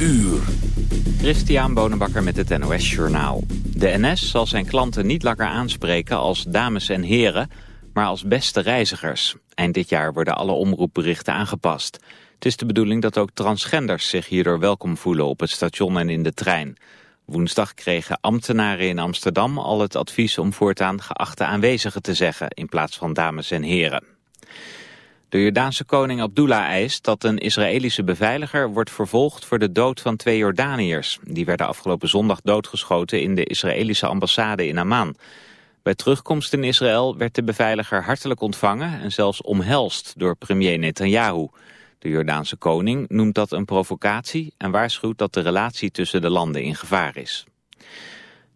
uur. Christian Bonenbakker met het NOS Journaal. De NS zal zijn klanten niet langer aanspreken als dames en heren, maar als beste reizigers. Eind dit jaar worden alle omroepberichten aangepast. Het is de bedoeling dat ook transgenders zich hierdoor welkom voelen op het station en in de trein. Woensdag kregen ambtenaren in Amsterdam al het advies om voortaan geachte aanwezigen te zeggen in plaats van dames en heren. De Jordaanse koning Abdullah eist dat een Israëlische beveiliger wordt vervolgd voor de dood van twee Jordaniërs. Die werden afgelopen zondag doodgeschoten in de Israëlische ambassade in Amman. Bij terugkomst in Israël werd de beveiliger hartelijk ontvangen en zelfs omhelst door premier Netanyahu. De Jordaanse koning noemt dat een provocatie en waarschuwt dat de relatie tussen de landen in gevaar is.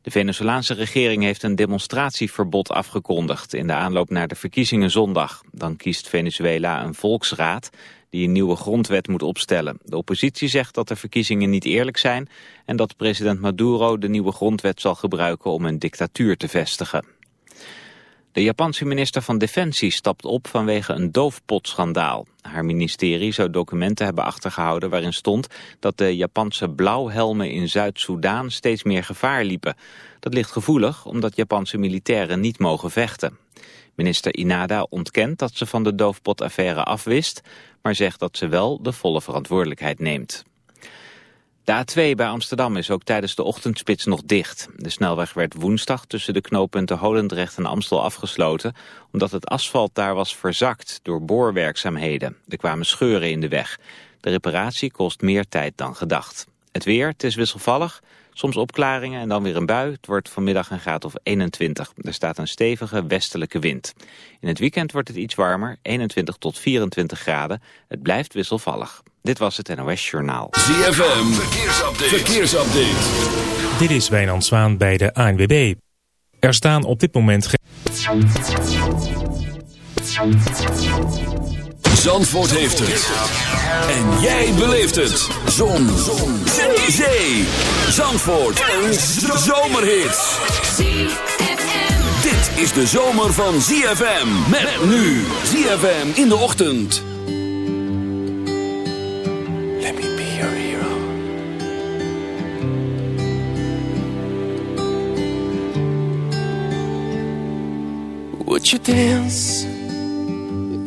De Venezolaanse regering heeft een demonstratieverbod afgekondigd in de aanloop naar de verkiezingen zondag. Dan kiest Venezuela een volksraad die een nieuwe grondwet moet opstellen. De oppositie zegt dat de verkiezingen niet eerlijk zijn en dat president Maduro de nieuwe grondwet zal gebruiken om een dictatuur te vestigen. De Japanse minister van Defensie stapt op vanwege een doofpotschandaal. Haar ministerie zou documenten hebben achtergehouden waarin stond dat de Japanse blauwhelmen in Zuid-Soedan steeds meer gevaar liepen. Dat ligt gevoelig omdat Japanse militairen niet mogen vechten. Minister Inada ontkent dat ze van de doofpotaffaire afwist, maar zegt dat ze wel de volle verantwoordelijkheid neemt. De A2 bij Amsterdam is ook tijdens de ochtendspits nog dicht. De snelweg werd woensdag tussen de knooppunten Holendrecht en Amstel afgesloten... omdat het asfalt daar was verzakt door boorwerkzaamheden. Er kwamen scheuren in de weg. De reparatie kost meer tijd dan gedacht. Het weer, het is wisselvallig, soms opklaringen en dan weer een bui. Het wordt vanmiddag een graad of 21. Er staat een stevige westelijke wind. In het weekend wordt het iets warmer, 21 tot 24 graden. Het blijft wisselvallig. Dit was het NOS Journaal. ZFM, verkeersupdate. verkeersupdate. Dit is Wijnand Zwaan bij de ANWB. Er staan op dit moment geen... Zandvoort heeft het. En jij beleeft het. Zon. Zon. Zee. Zandvoort. Een zomerhit. Dit is de zomer van ZFM. Met nu. ZFM in de ochtend. Let me be your hero. Would you dance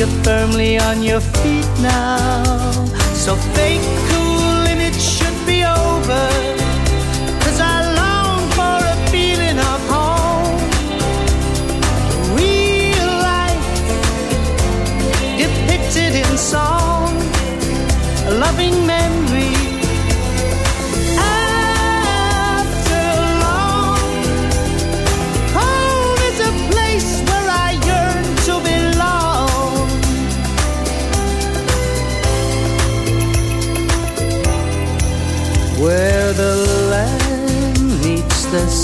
Keep firmly on your feet now. So fake cool and it should be over. Cause I long for a feeling of home. Real life depicted in song. A loving memory.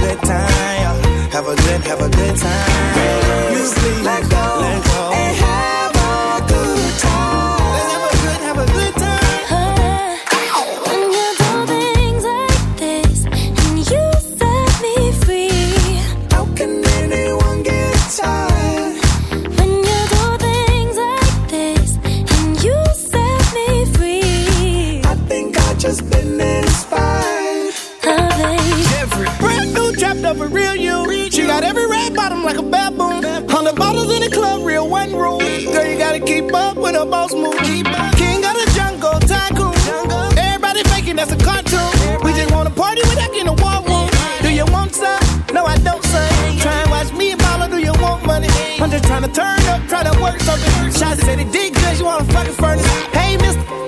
good, have a good time. Have a good, have a good time. Let go, let go. with a boss move. King of the jungle, tycoon. Everybody faking that's a cartoon. We just wanna party without getting a war room. Do you want some? No, I don't, son. Try and watch me and mama, do you want money? I'm just trying to turn up, try to work something. Shots said he did good, you wanna fucking furnace. Hey, mister.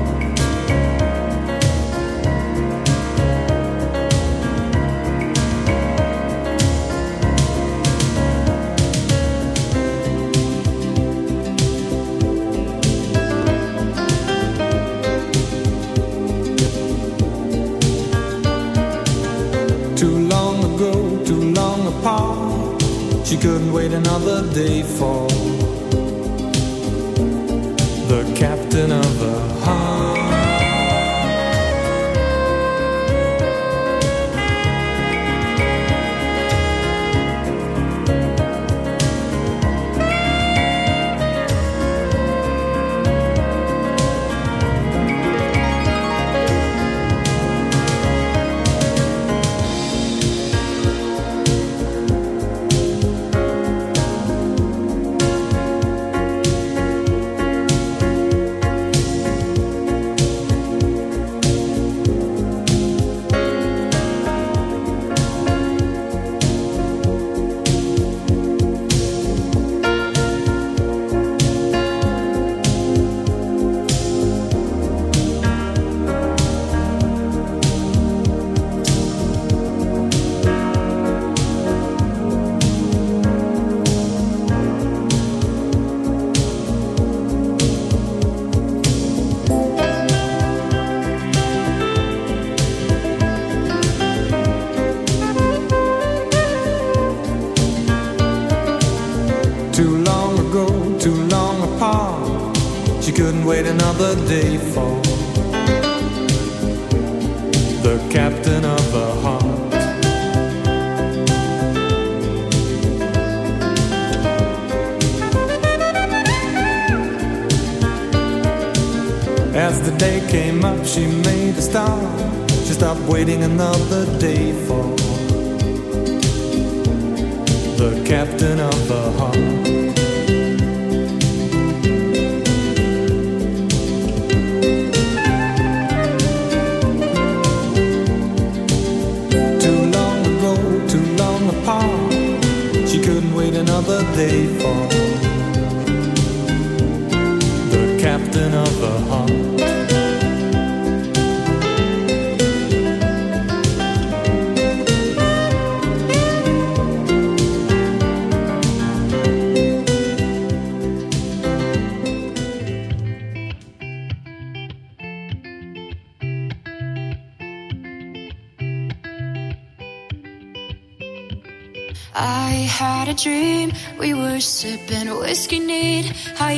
Another day for day for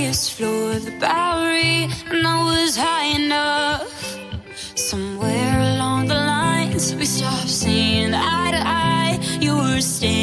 highest floor of the Bowery, and I was high enough. Somewhere along the lines, we stopped seeing eye to eye. You were staying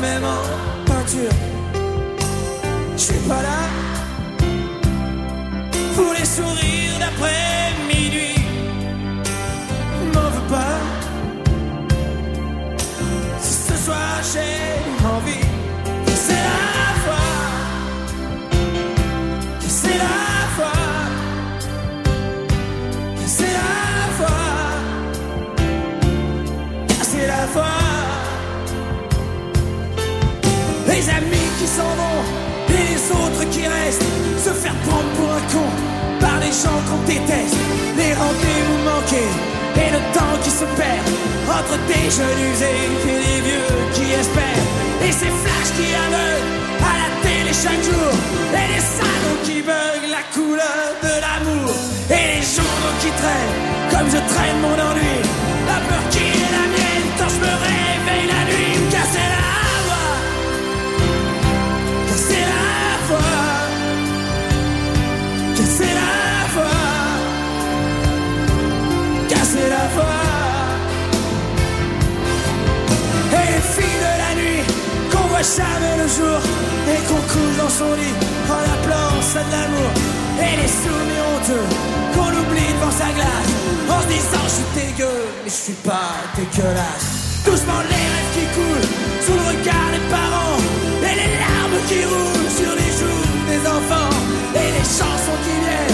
même en peinture. Je suis pas là pour les sourires d'après minuit. M'en veux pas si ce soir j'ai envie. C'est la foi, c'est la foi. C'est la foi, c'est la foi. Et les autres qui restent, se faire prendre pour un con par les gens qu'on déteste, les rendez-vous manqués et le temps qui se perd entre des jeunes et les vieux qui espèrent, et ces flashs qui aveuglent à la télé chaque jour, et les salons qui beuglent la couleur de l'amour, et les journaux qui traînent comme je traîne mon ennui, la peur qui est la mienne quand je me réveille jamais le jour et qu'on couche dans son lit en appelant ça de l'amour. Et les soumis honteux qu'on oublie devant sa glace en se disant je suis dégueu, mais je suis pas dégueulasse. Doucement les rêves qui coulent sous le regard des parents et les larmes qui roulent sur les joues des enfants et les chansons qui viennent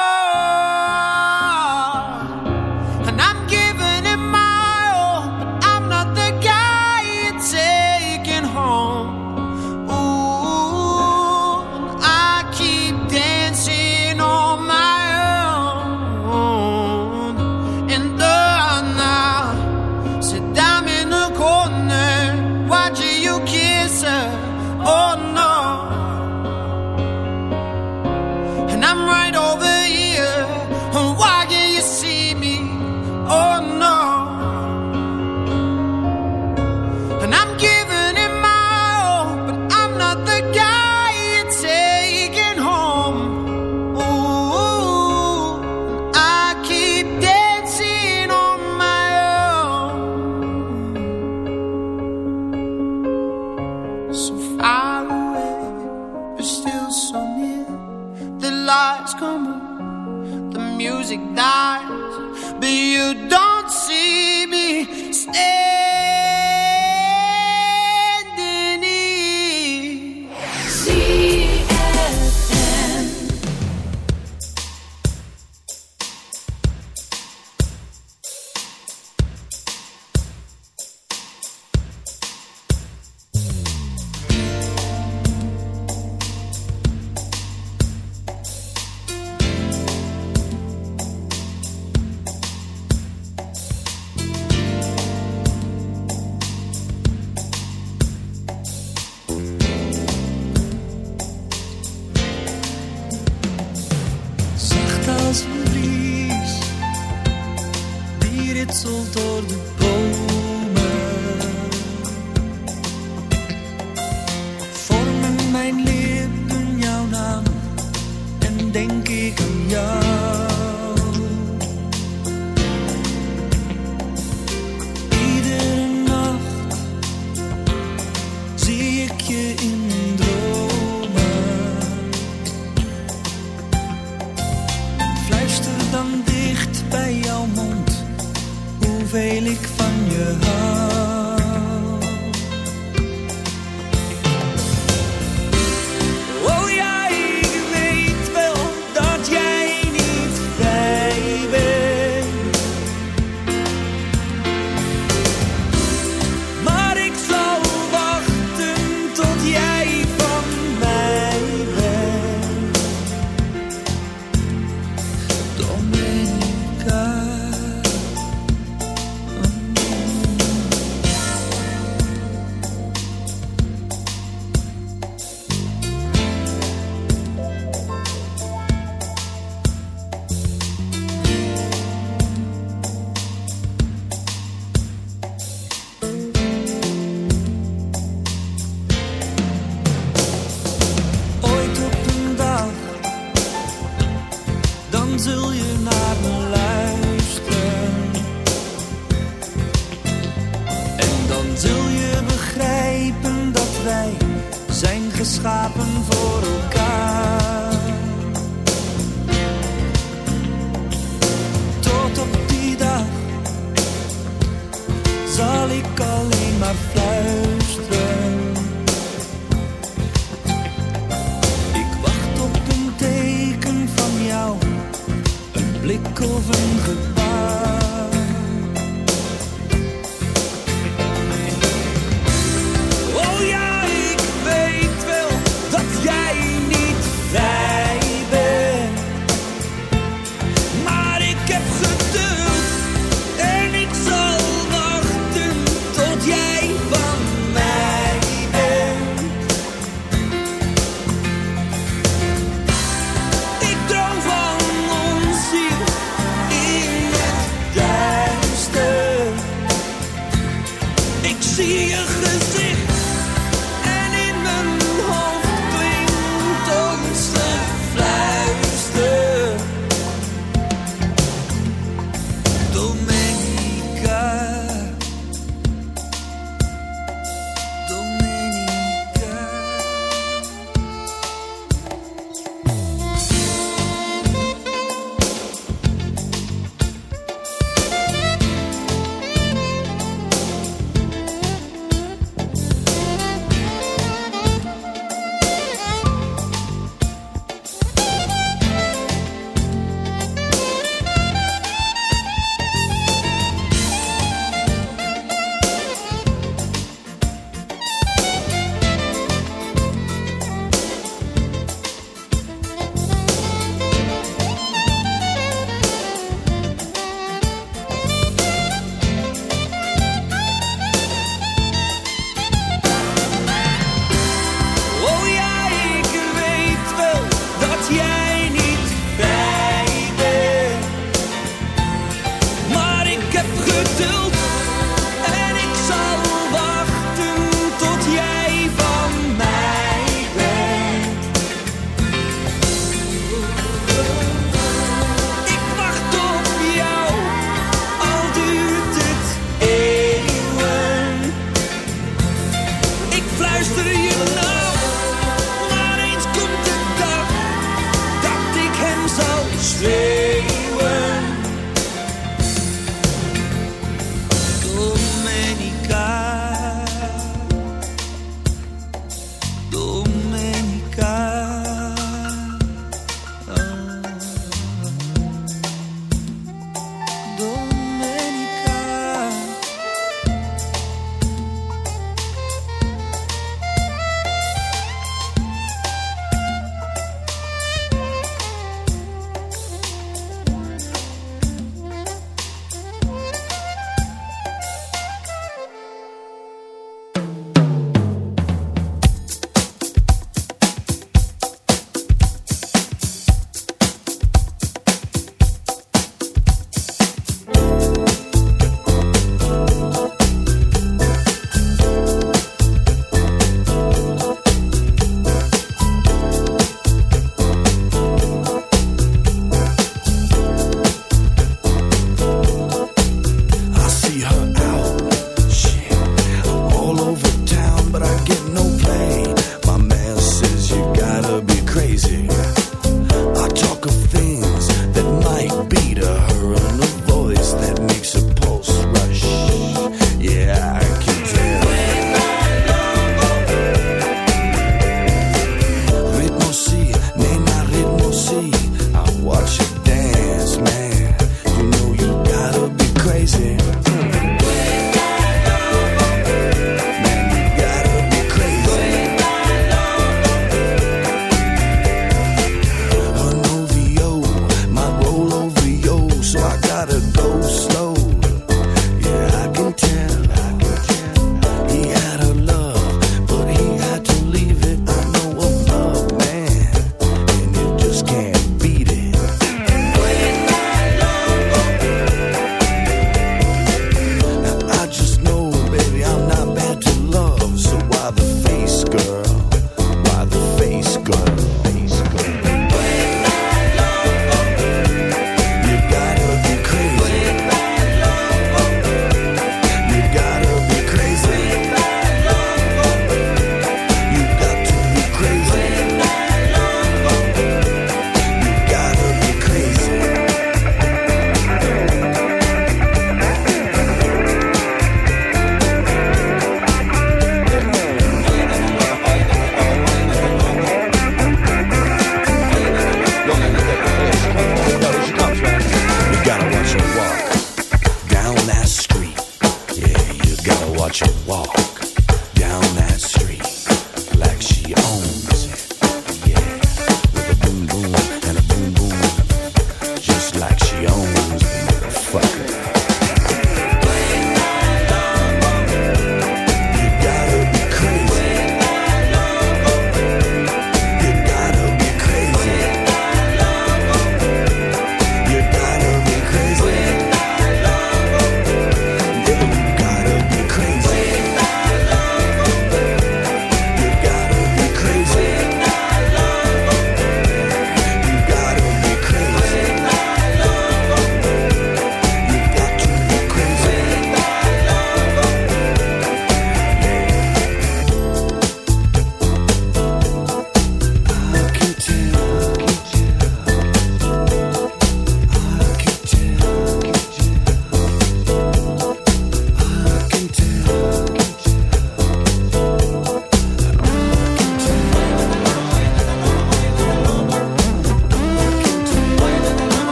ik van je hou.